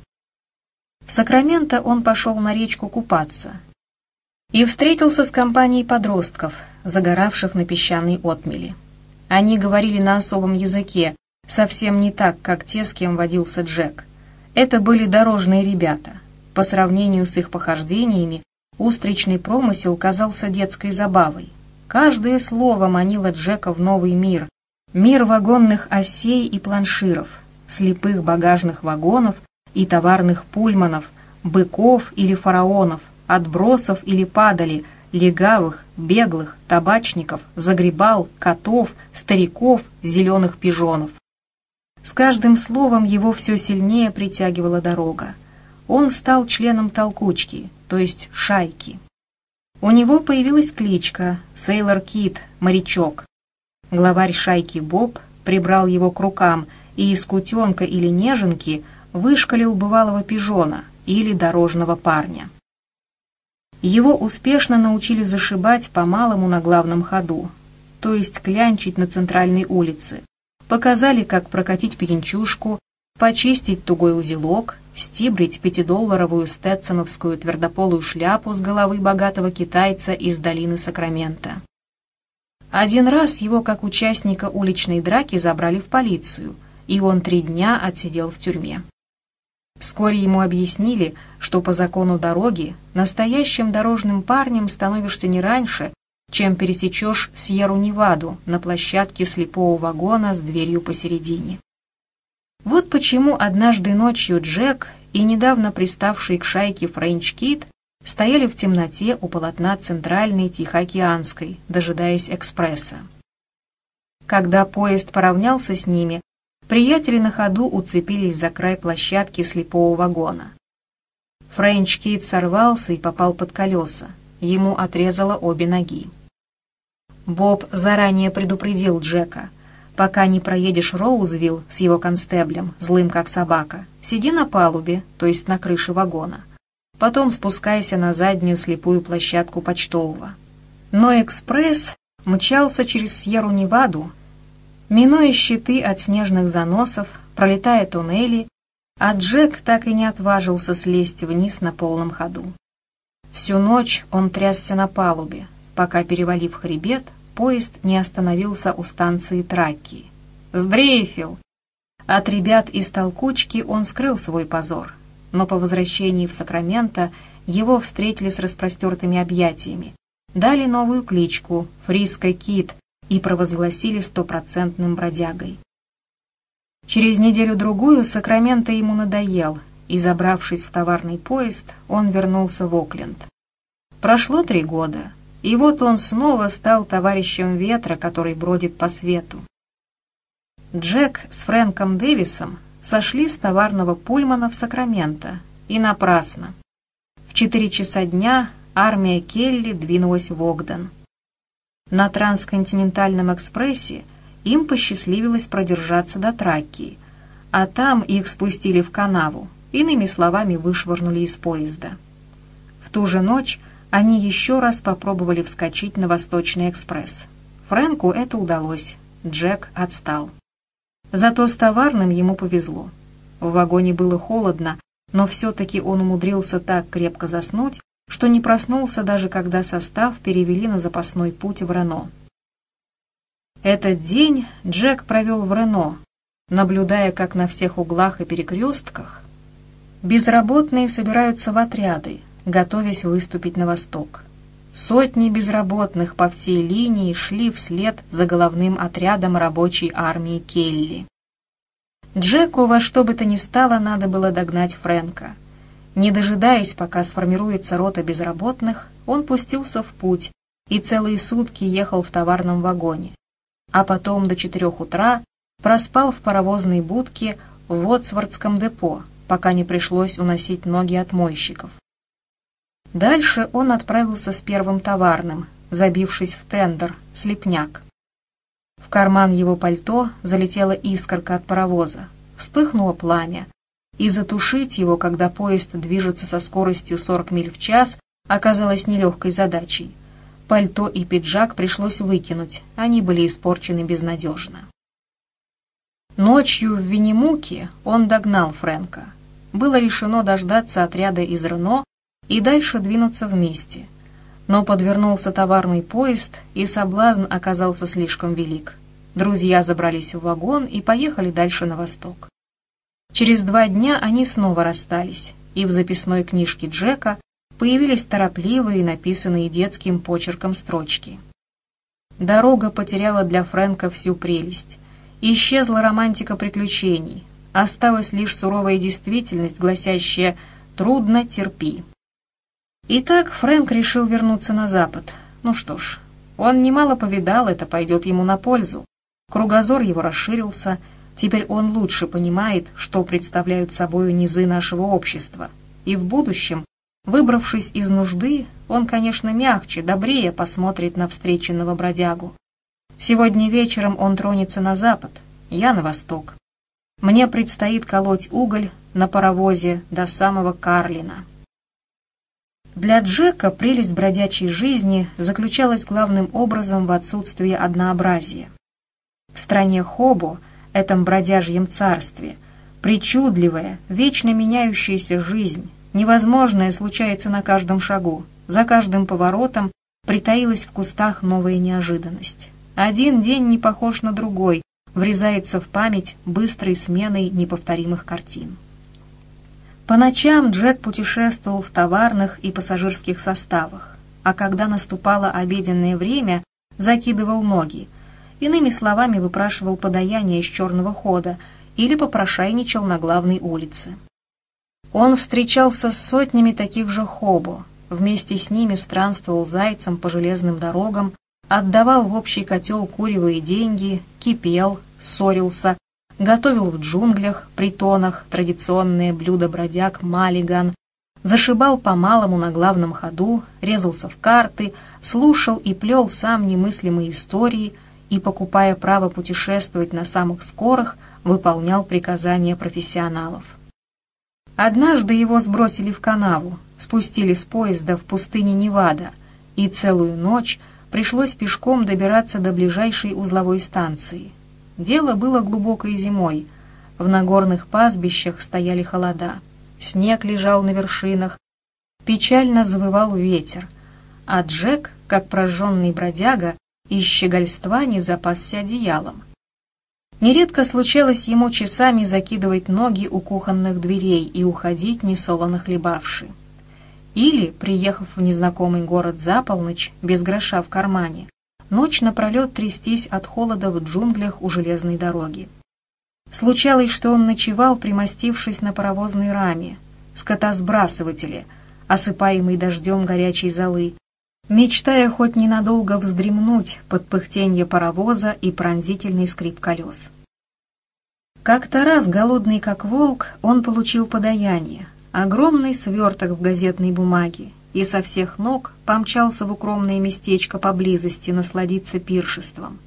В Сакраменто он пошел на речку купаться и встретился с компанией подростков, загоравших на песчаной отмели. Они говорили на особом языке, совсем не так, как те, с кем водился Джек. Это были дорожные ребята. По сравнению с их похождениями, устричный промысел казался детской забавой. Каждое слово манило Джека в новый мир. Мир вагонных осей и планширов, слепых багажных вагонов и товарных пульманов, быков или фараонов, отбросов или падали, легавых, беглых, табачников, загребал, котов, стариков, зеленых пижонов. С каждым словом его все сильнее притягивала дорога. Он стал членом толкучки, то есть шайки. У него появилась кличка Сейлор Кит, морячок. Главарь шайки Боб прибрал его к рукам и из кутенка или неженки вышкалил бывалого пижона или дорожного парня. Его успешно научили зашибать по-малому на главном ходу, то есть клянчить на центральной улице, Показали, как прокатить пьянчушку, почистить тугой узелок, стибрить пятидолларовую стетсоновскую твердополую шляпу с головы богатого китайца из долины Сакрамента. Один раз его как участника уличной драки забрали в полицию, и он три дня отсидел в тюрьме. Вскоре ему объяснили, что по закону дороги настоящим дорожным парнем становишься не раньше, чем пересечешь Сьерру-Неваду на площадке слепого вагона с дверью посередине. Вот почему однажды ночью Джек и недавно приставший к шайке Френч Кит стояли в темноте у полотна Центральной Тихоокеанской, дожидаясь экспресса. Когда поезд поравнялся с ними, приятели на ходу уцепились за край площадки слепого вагона. Френч Кит сорвался и попал под колеса. Ему отрезало обе ноги. Боб заранее предупредил Джека. «Пока не проедешь Роузвилл с его констеблем, злым как собака, сиди на палубе, то есть на крыше вагона. Потом спускайся на заднюю слепую площадку почтового». Но экспресс мчался через Сьерру-Неваду, минуя щиты от снежных заносов, пролетая туннели, а Джек так и не отважился слезть вниз на полном ходу. Всю ночь он трясся на палубе, пока, перевалив хребет, поезд не остановился у станции Тракки. «Сдрейфил!» От ребят из толкучки он скрыл свой позор, но по возвращении в Сакраменто его встретили с распростертыми объятиями, дали новую кличку «Фриско Кит» и провозгласили стопроцентным бродягой. Через неделю-другую Сакраменто ему надоел, и, забравшись в товарный поезд, он вернулся в Окленд. Прошло три года, и вот он снова стал товарищем ветра, который бродит по свету. Джек с Фрэнком Дэвисом сошли с товарного пульмана в Сакраменто, и напрасно. В четыре часа дня армия Келли двинулась в Огден. На трансконтинентальном экспрессе им посчастливилось продержаться до Тракии, а там их спустили в канаву, иными словами вышвырнули из поезда. В ту же ночь они еще раз попробовали вскочить на Восточный экспресс. Фрэнку это удалось, Джек отстал. Зато с товарным ему повезло. В вагоне было холодно, но все-таки он умудрился так крепко заснуть, что не проснулся даже когда состав перевели на запасной путь в Рено. Этот день Джек провел в Рено, наблюдая, как на всех углах и перекрестках безработные собираются в отряды, готовясь выступить на восток. Сотни безработных по всей линии шли вслед за головным отрядом рабочей армии Келли. Джеку во что бы то ни стало надо было догнать Фрэнка. Не дожидаясь, пока сформируется рота безработных, он пустился в путь и целые сутки ехал в товарном вагоне. А потом до четырех утра проспал в паровозной будке в Вотсвардском депо, пока не пришлось уносить ноги от мойщиков. Дальше он отправился с первым товарным, забившись в тендер, слепняк. В карман его пальто залетела искорка от паровоза, вспыхнуло пламя, и затушить его, когда поезд движется со скоростью 40 миль в час, оказалось нелегкой задачей. Пальто и пиджак пришлось выкинуть, они были испорчены безнадежно. Ночью в Винемуке он догнал Фрэнка. Было решено дождаться отряда из Рено и дальше двинуться вместе. Но подвернулся товарный поезд, и соблазн оказался слишком велик. Друзья забрались в вагон и поехали дальше на восток. Через два дня они снова расстались, и в записной книжке Джека появились торопливые, написанные детским почерком строчки. Дорога потеряла для Фрэнка всю прелесть. Исчезла романтика приключений. Осталась лишь суровая действительность, гласящая «трудно терпи». Итак, Фрэнк решил вернуться на запад. Ну что ж, он немало повидал, это пойдет ему на пользу. Кругозор его расширился, теперь он лучше понимает, что представляют собою низы нашего общества. И в будущем, выбравшись из нужды, он, конечно, мягче, добрее посмотрит на встреченного бродягу. Сегодня вечером он тронется на запад, я на восток. Мне предстоит колоть уголь на паровозе до самого Карлина. Для Джека прелесть бродячей жизни заключалась главным образом в отсутствии однообразия. В стране Хобо, этом бродяжьем царстве, причудливая, вечно меняющаяся жизнь, невозможное случается на каждом шагу, за каждым поворотом притаилась в кустах новая неожиданность. Один день не похож на другой, врезается в память быстрой сменой неповторимых картин. По ночам Джек путешествовал в товарных и пассажирских составах, а когда наступало обеденное время, закидывал ноги, иными словами выпрашивал подаяние из черного хода или попрошайничал на главной улице. Он встречался с сотнями таких же хобо, вместе с ними странствовал зайцем по железным дорогам, отдавал в общий котел куревые деньги, кипел, ссорился, готовил в джунглях, притонах традиционные блюда бродяг малиган, зашибал по-малому на главном ходу, резался в карты, слушал и плел сам немыслимые истории и, покупая право путешествовать на самых скорых, выполнял приказания профессионалов. Однажды его сбросили в канаву, спустили с поезда в пустыне Невада, и целую ночь пришлось пешком добираться до ближайшей узловой станции. Дело было глубокой зимой, в нагорных пастбищах стояли холода, снег лежал на вершинах, печально завывал ветер, а Джек, как прожженный бродяга, из щегольства не запасся одеялом. Нередко случалось ему часами закидывать ноги у кухонных дверей и уходить несолоно хлебавши. Или, приехав в незнакомый город за полночь, без гроша в кармане, ночь напролет трястись от холода в джунглях у железной дороги. Случалось, что он ночевал, примостившись на паровозной раме, скотосбрасывателе, осыпаемый дождем горячей золы, мечтая хоть ненадолго вздремнуть под пыхтенье паровоза и пронзительный скрип колес. Как-то раз, голодный как волк, он получил подаяние, огромный сверток в газетной бумаге, и со всех ног помчался в укромное местечко поблизости насладиться пиршеством.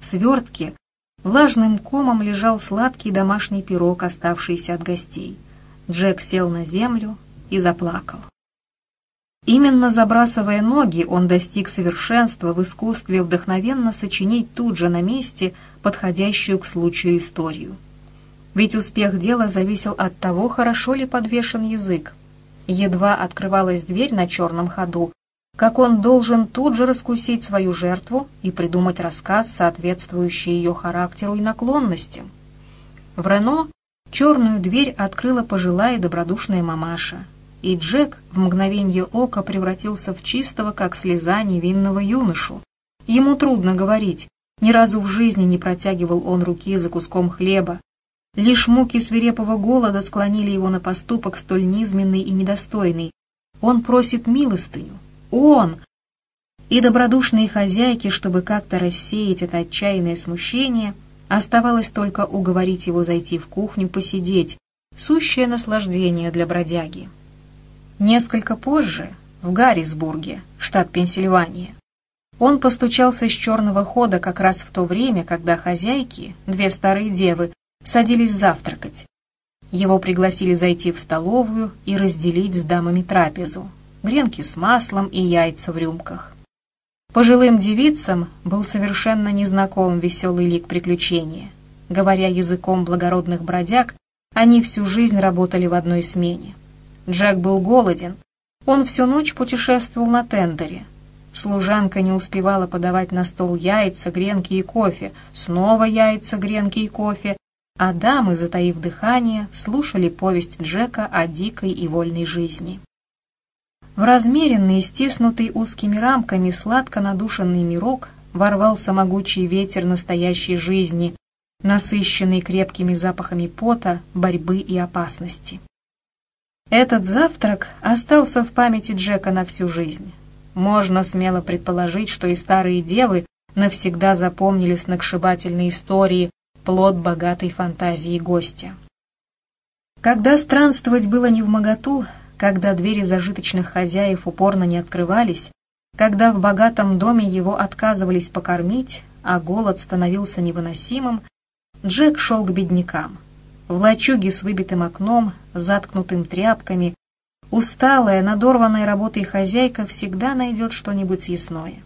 В свертке влажным комом лежал сладкий домашний пирог, оставшийся от гостей. Джек сел на землю и заплакал. Именно забрасывая ноги, он достиг совершенства в искусстве вдохновенно сочинить тут же на месте подходящую к случаю историю. Ведь успех дела зависел от того, хорошо ли подвешен язык. Едва открывалась дверь на черном ходу, как он должен тут же раскусить свою жертву и придумать рассказ, соответствующий ее характеру и наклонностям. В Рено черную дверь открыла пожилая добродушная мамаша, и Джек в мгновение ока превратился в чистого, как слеза невинного юношу. Ему трудно говорить, ни разу в жизни не протягивал он руки за куском хлеба. Лишь муки свирепого голода склонили его на поступок столь низменный и недостойный. Он просит милостыню. Он! И добродушные хозяйки, чтобы как-то рассеять это отчаянное смущение, оставалось только уговорить его зайти в кухню посидеть, сущее наслаждение для бродяги. Несколько позже, в Гаррисбурге, штат Пенсильвания, он постучался с черного хода как раз в то время, когда хозяйки, две старые девы, садились завтракать. Его пригласили зайти в столовую и разделить с дамами трапезу, гренки с маслом и яйца в рюмках. Пожилым девицам был совершенно незнаком веселый лик приключения. Говоря языком благородных бродяг, они всю жизнь работали в одной смене. Джек был голоден. Он всю ночь путешествовал на тендере. Служанка не успевала подавать на стол яйца, гренки и кофе, снова яйца, гренки и кофе, а дамы, затаив дыхание, слушали повесть Джека о дикой и вольной жизни. В размеренный, стиснутый узкими рамками сладко надушенный мирок ворвался могучий ветер настоящей жизни, насыщенный крепкими запахами пота, борьбы и опасности. Этот завтрак остался в памяти Джека на всю жизнь. Можно смело предположить, что и старые девы навсегда запомнили сногсшибательные истории, плод богатой фантазии гостя. Когда странствовать было не в моготу, когда двери зажиточных хозяев упорно не открывались, когда в богатом доме его отказывались покормить, а голод становился невыносимым, Джек шел к беднякам. В лачуге с выбитым окном, заткнутым тряпками, усталая, надорванная работой хозяйка всегда найдет что-нибудь съестное.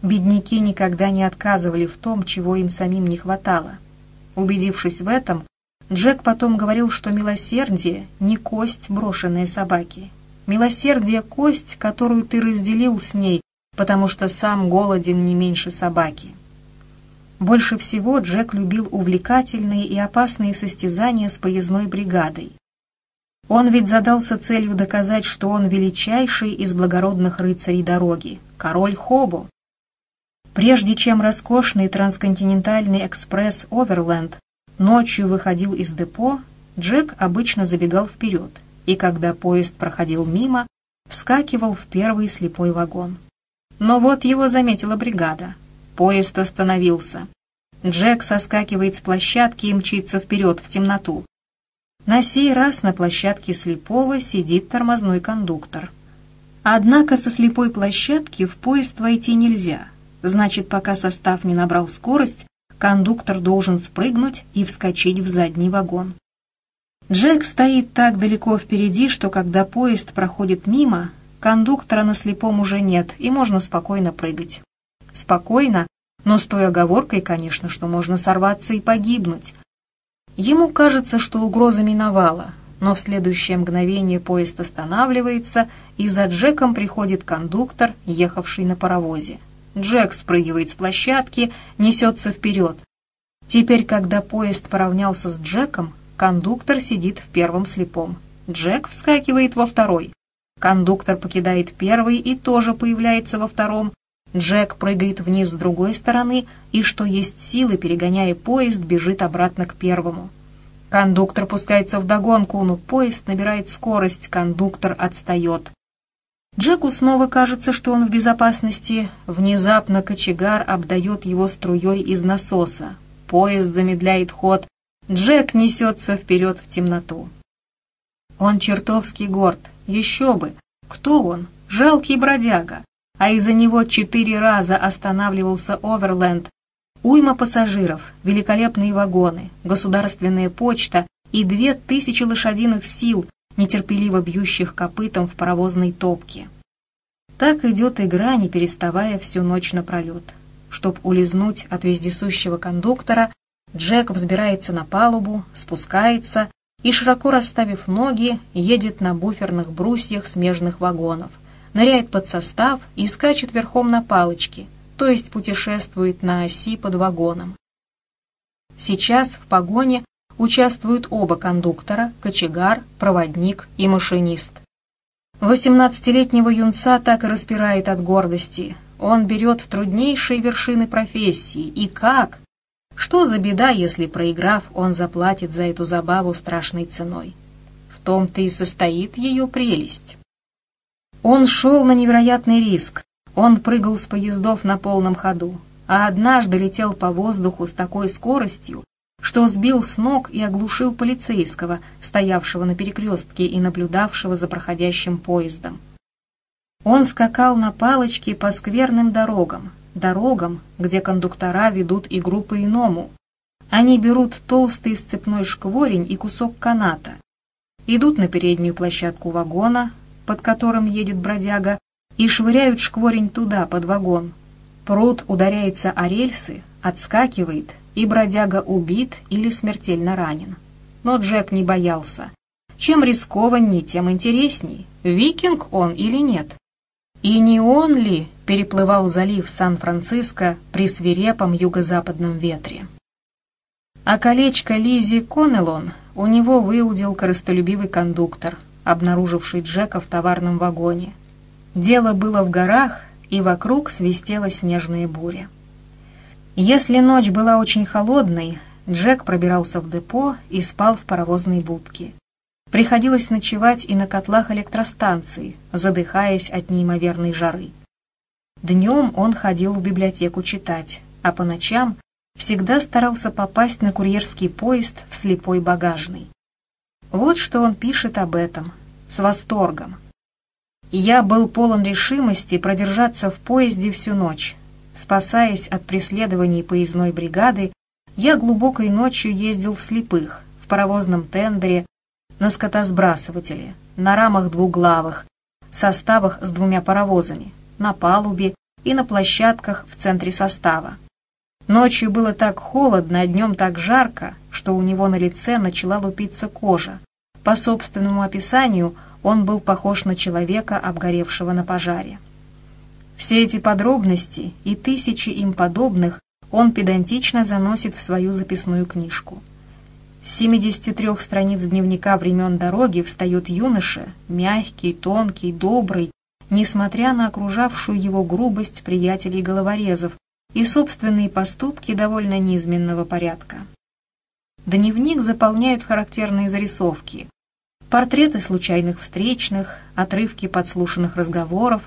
Бедняки никогда не отказывали в том, чего им самим не хватало. Убедившись в этом, Джек потом говорил, что милосердие не кость, брошенная собаке. Милосердие — кость, которую ты разделил с ней, потому что сам голоден не меньше собаки. Больше всего Джек любил увлекательные и опасные состязания с поездной бригадой. Он ведь задался целью доказать, что он величайший из благородных рыцарей дороги, король Хобо. Прежде чем роскошный трансконтинентальный экспресс «Оверленд» ночью выходил из депо, Джек обычно забегал вперед, и когда поезд проходил мимо, вскакивал в первый слепой вагон. Но вот его заметила бригада. Поезд остановился. Джек соскакивает с площадки и мчится вперед в темноту. На сей раз на площадке слепого сидит тормозной кондуктор. Однако со слепой площадки в поезд войти нельзя. Значит, пока состав не набрал скорость, кондуктор должен спрыгнуть и вскочить в задний вагон. Джек стоит так далеко впереди, что когда поезд проходит мимо, кондуктора на слепом уже нет, и можно спокойно прыгать. Спокойно, но с той оговоркой, конечно, что можно сорваться и погибнуть. Ему кажется, что угроза миновала, но в следующее мгновение поезд останавливается, и за Джеком приходит кондуктор, ехавший на паровозе. Джек спрыгивает с площадки, несется вперед. Теперь, когда поезд поравнялся с Джеком, кондуктор сидит в первом слепом. Джек вскакивает во второй. Кондуктор покидает первый и тоже появляется во втором. Джек прыгает вниз с другой стороны и, что есть силы, перегоняя поезд, бежит обратно к первому. Кондуктор пускается в догонку, но поезд набирает скорость, кондуктор отстает. Джеку снова кажется, что он в безопасности. Внезапно кочегар обдает его струей из насоса. Поезд замедляет ход. Джек несется вперед в темноту. Он чертовски горд. Еще бы. Кто он? Жалкий бродяга. А из-за него четыре раза останавливался Оверленд. Уйма пассажиров, великолепные вагоны, государственная почта и две тысячи лошадиных сил, нетерпеливо бьющих копытом в паровозной топке. Так идет игра, не переставая всю ночь напролет. Чтоб улизнуть от вездесущего кондуктора, Джек взбирается на палубу, спускается и, широко расставив ноги, едет на буферных брусьях смежных вагонов, ныряет под состав и скачет верхом на палочке, то есть путешествует на оси под вагоном. Сейчас в погоне участвуют оба кондуктора, кочегар, проводник и машинист. Восемнадцатилетнего юнца так и распирает от гордости. Он берет труднейшие вершины профессии. И как? Что за беда, если, проиграв, он заплатит за эту забаву страшной ценой? В том-то и состоит ее прелесть. Он шел на невероятный риск. Он прыгал с поездов на полном ходу, а однажды летел по воздуху с такой скоростью, что сбил с ног и оглушил полицейского, стоявшего на перекрестке и наблюдавшего за проходящим поездом. Он скакал на палочке по скверным дорогам, дорогам, где кондуктора ведут игру по-иному. Они берут толстый сцепной шкворень и кусок каната, идут на переднюю площадку вагона, под которым едет бродяга, и швыряют шкворень туда, под вагон. Пруд ударяется о рельсы, отскакивает, и бродяга убит или смертельно ранен. Но Джек не боялся. Чем рискованней, тем интересней, викинг он или нет. И не он ли переплывал залив Сан-Франциско при свирепом юго-западном ветре? А колечко Лизи Коннеллон у него выудил корыстолюбивый кондуктор, обнаруживший Джека в товарном вагоне. Дело было в горах, и вокруг свистела снежная буря. Если ночь была очень холодной, Джек пробирался в депо и спал в паровозной будке. Приходилось ночевать и на котлах электростанции, задыхаясь от неимоверной жары. Днем он ходил в библиотеку читать, а по ночам всегда старался попасть на курьерский поезд в слепой багажный. Вот что он пишет об этом, с восторгом. «Я был полон решимости продержаться в поезде всю ночь, Спасаясь от преследований поездной бригады, я глубокой ночью ездил в слепых, в паровозном тендере, на скотосбрасывателе, на рамах двуглавых, составах с двумя паровозами, на палубе и на площадках в центре состава. Ночью было так холодно, а днем так жарко, что у него на лице начала лупиться кожа. По собственному описанию он был похож на человека, обгоревшего на пожаре. Все эти подробности и тысячи им подобных он педантично заносит в свою записную книжку. С 73 страниц дневника времен дороги встает юноша, мягкий, тонкий, добрый, несмотря на окружавшую его грубость приятелей-головорезов и собственные поступки довольно низменного порядка. Дневник заполняют характерные зарисовки, портреты случайных встречных, отрывки подслушанных разговоров,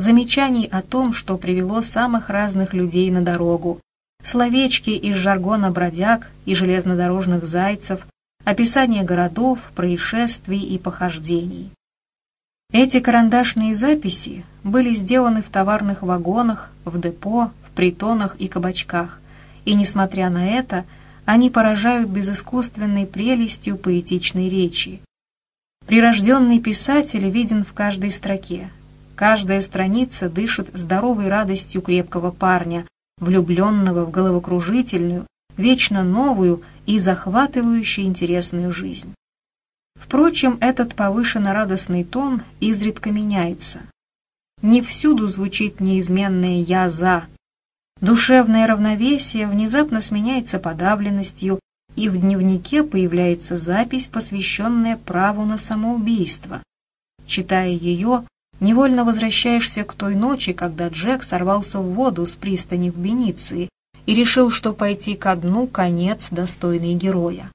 замечаний о том, что привело самых разных людей на дорогу, словечки из жаргона бродяг и железнодорожных зайцев, описание городов, происшествий и похождений. Эти карандашные записи были сделаны в товарных вагонах, в депо, в притонах и кабачках, и, несмотря на это, они поражают безыскусственной прелестью поэтичной речи. Прирожденный писатель виден в каждой строке. Каждая страница дышит здоровой радостью крепкого парня, влюбленного в головокружительную, вечно новую и захватывающую интересную жизнь. Впрочем, этот повышенно радостный тон изредка меняется. Не всюду звучит неизменное «я за». Душевное равновесие внезапно сменяется подавленностью, и в дневнике появляется запись, посвященная праву на самоубийство. Читая ее, невольно возвращаешься к той ночи, когда Джек сорвался в воду с пристани в Бениции и решил, что пойти ко дну конец достойный героя.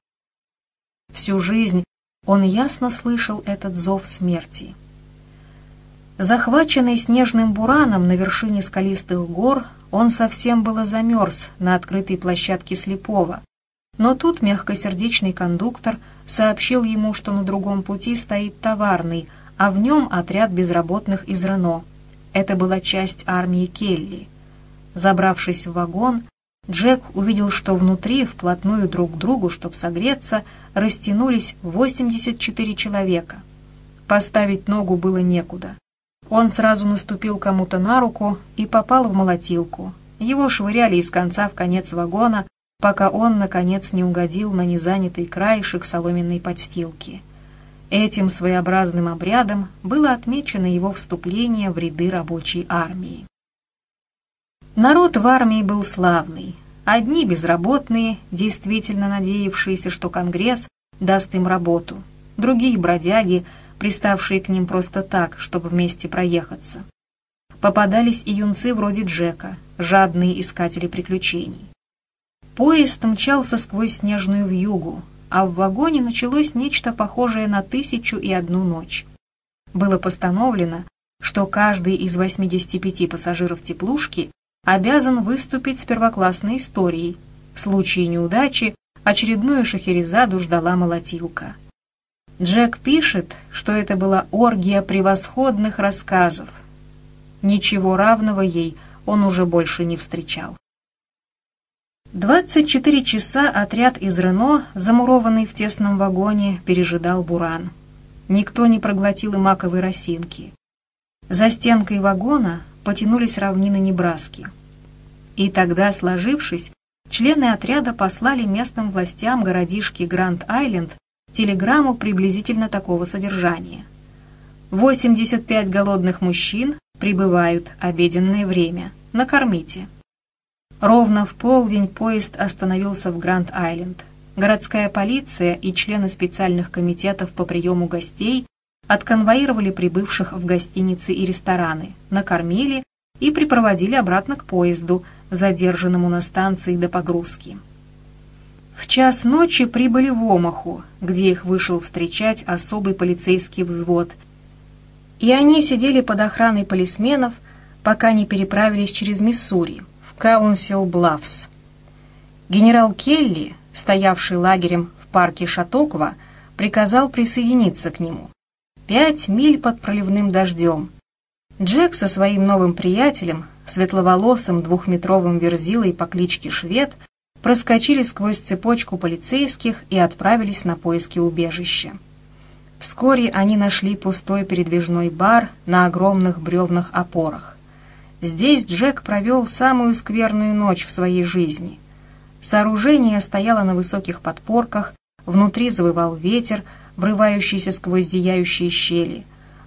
Всю жизнь он ясно слышал этот зов смерти. Захваченный снежным бураном на вершине скалистых гор, он совсем было замерз на открытой площадке слепого. Но тут мягкосердечный кондуктор сообщил ему, что на другом пути стоит товарный, а в нем отряд безработных из Рено. Это была часть армии Келли. Забравшись в вагон, Джек увидел, что внутри, вплотную друг к другу, чтобы согреться, растянулись 84 человека. Поставить ногу было некуда. Он сразу наступил кому-то на руку и попал в молотилку. Его швыряли из конца в конец вагона, пока он, наконец, не угодил на незанятый краешек соломенной подстилки. Этим своеобразным обрядом было отмечено его вступление в ряды рабочей армии. Народ в армии был славный. Одни безработные, действительно надеявшиеся, что Конгресс даст им работу. Другие бродяги, приставшие к ним просто так, чтобы вместе проехаться. Попадались и юнцы вроде Джека, жадные искатели приключений. Поезд мчался сквозь снежную вьюгу, а в вагоне началось нечто похожее на тысячу и одну ночь. Было постановлено, что каждый из 85 пассажиров теплушки обязан выступить с первоклассной историей. В случае неудачи очередную шахерезаду ждала молотилка. Джек пишет, что это была оргия превосходных рассказов. Ничего равного ей он уже больше не встречал. 24 часа отряд из Рено, замурованный в тесном вагоне, пережидал буран. Никто не проглотил и маковой росинки. За стенкой вагона потянулись равнины Небраски. И тогда, сложившись, члены отряда послали местным властям городишки Гранд-Айленд телеграмму приблизительно такого содержания. 85 голодных мужчин прибывают обеденное время. Накормите. Ровно в полдень поезд остановился в Гранд-Айленд. Городская полиция и члены специальных комитетов по приему гостей отконвоировали прибывших в гостиницы и рестораны, накормили и припроводили обратно к поезду, задержанному на станции до погрузки. В час ночи прибыли в Омаху, где их вышел встречать особый полицейский взвод, и они сидели под охраной полисменов, пока не переправились через Миссури, в Каунсил-Блавс. Генерал Келли, стоявший лагерем в парке Шатоква, приказал присоединиться к нему. Пять миль под проливным дождем. Джек со своим новым приятелем, светловолосым двухметровым верзилой по кличке Швед, проскочили сквозь цепочку полицейских и отправились на поиски убежища. Вскоре они нашли пустой передвижной бар на огромных бревнах опорах. Здесь Джек провел самую скверную ночь в своей жизни. Сооружение стояло на высоких подпорках, внутри завывал ветер, врывающийся сквозь зияющие щели.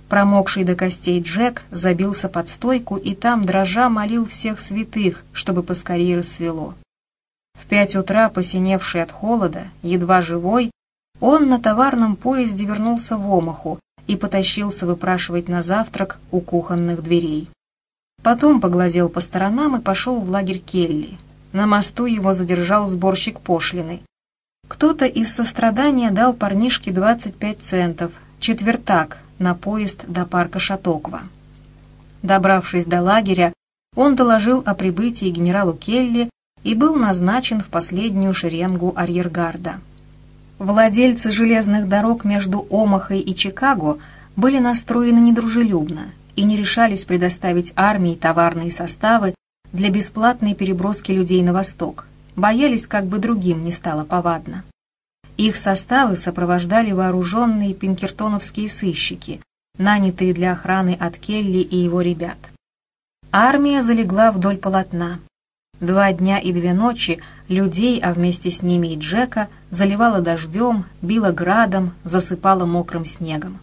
Промокший до костей Джек забился под стойку и там, дрожа, молил всех святых, чтобы поскорее рассвело. В пять утра, посиневший от холода, едва живой, он на товарном поезде вернулся в Омаху и потащился выпрашивать на завтрак у кухонных дверей. Потом поглазел по сторонам и пошел в лагерь Келли. На мосту его задержал сборщик пошлины. Кто-то из сострадания дал парнишке 25 центов, четвертак, на поезд до парка Шатоква. Добравшись до лагеря, он доложил о прибытии генералу Келли и был назначен в последнюю шеренгу арьергарда. Владельцы железных дорог между Омахой и Чикаго были настроены недружелюбно и не решались предоставить армии товарные составы для бесплатной переброски людей на восток, боялись, как бы другим не стало повадно. Их составы сопровождали вооруженные пинкертоновские сыщики, нанятые для охраны от Келли и его ребят. Армия залегла вдоль полотна. Два дня и две ночи людей, а вместе с ними и Джека, заливало дождем, било градом, засыпало мокрым снегом.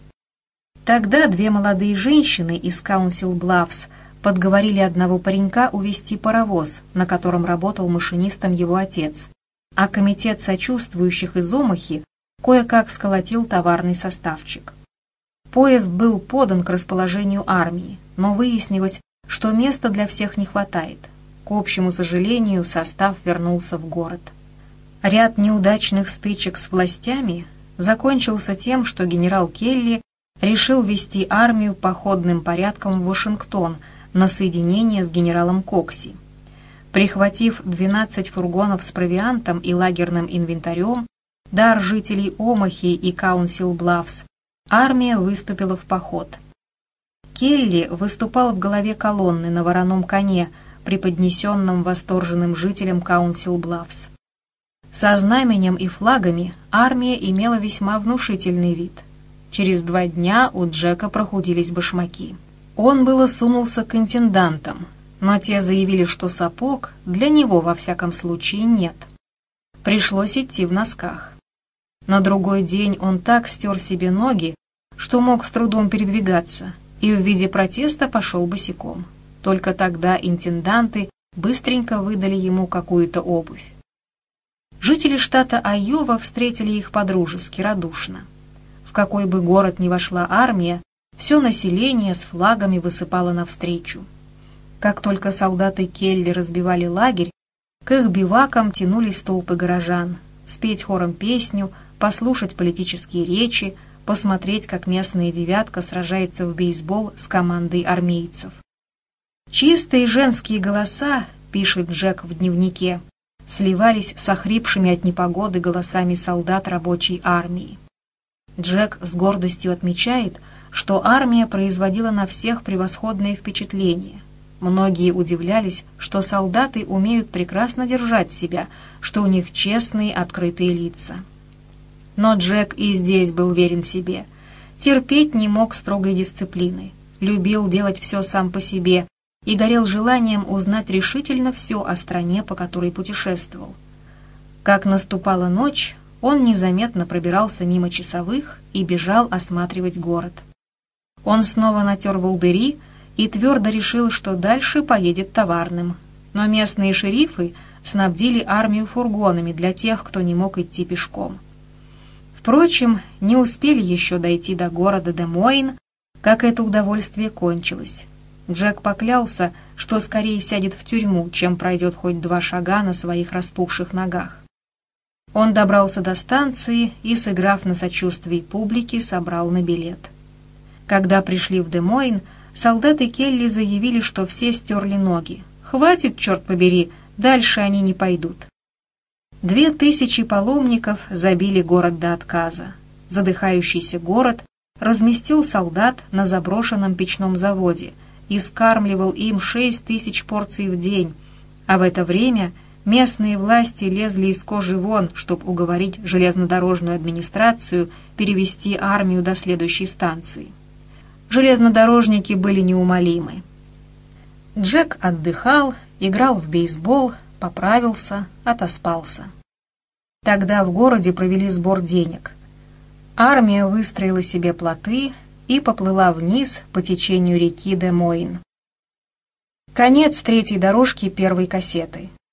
Тогда две молодые женщины из Каунсил Блавс подговорили одного паренька увести паровоз, на котором работал машинистом его отец, а комитет сочувствующих из Омахи кое-как сколотил товарный составчик. Поезд был подан к расположению армии, но выяснилось, что места для всех не хватает. К общему сожалению, состав вернулся в город. Ряд неудачных стычек с властями закончился тем, что генерал Келли решил вести армию походным порядком в Вашингтон на соединение с генералом Кокси. Прихватив 12 фургонов с провиантом и лагерным инвентарем, дар жителей Омахи и Каунсил-Блавс, армия выступила в поход. Келли выступал в голове колонны на вороном коне, преподнесенном восторженным жителям Каунсил-Блавс. Со знаменем и флагами армия имела весьма внушительный вид. Через два дня у Джека прохудились башмаки. Он было сунулся к интендантам, но те заявили, что сапог для него во всяком случае нет. Пришлось идти в носках. На другой день он так стер себе ноги, что мог с трудом передвигаться, и в виде протеста пошел босиком. Только тогда интенданты быстренько выдали ему какую-то обувь. Жители штата Айова встретили их подружески, радушно. В какой бы город ни вошла армия, все население с флагами высыпало навстречу. Как только солдаты Келли разбивали лагерь, к их бивакам тянулись толпы горожан, спеть хором песню, послушать политические речи, посмотреть, как местная девятка сражается в бейсбол с командой армейцев. Чистые женские голоса, пишет Джек в дневнике, сливались с охрипшими от непогоды голосами солдат рабочей армии. Джек с гордостью отмечает, что армия производила на всех превосходное впечатление, Многие удивлялись, что солдаты умеют прекрасно держать себя, что у них честные, открытые лица. Но Джек и здесь был верен себе. Терпеть не мог строгой дисциплины, любил делать все сам по себе и горел желанием узнать решительно все о стране, по которой путешествовал. Как наступала ночь, он незаметно пробирался мимо часовых и бежал осматривать город. Он снова натер волдыри, и твердо решил, что дальше поедет товарным. Но местные шерифы снабдили армию фургонами для тех, кто не мог идти пешком. Впрочем, не успели еще дойти до города Демоин, как это удовольствие кончилось. Джек поклялся, что скорее сядет в тюрьму, чем пройдет хоть два шага на своих распухших ногах. Он добрался до станции и, сыграв на сочувствии публики, собрал на билет. Когда пришли в Демоин, солдаты Келли заявили, что все стерли ноги. «Хватит, черт побери, дальше они не пойдут». Две тысячи паломников забили город до отказа. Задыхающийся город разместил солдат на заброшенном печном заводе и скармливал им шесть тысяч порций в день, а в это время местные власти лезли из кожи вон, чтобы уговорить железнодорожную администрацию перевести армию до следующей станции железнодорожники были неумолимы. Джек отдыхал, играл в бейсбол, поправился, отоспался. Тогда в городе провели сбор денег. Армия выстроила себе плоты и поплыла вниз по течению реки Демоин. Конец третьей дорожки первой кассеты.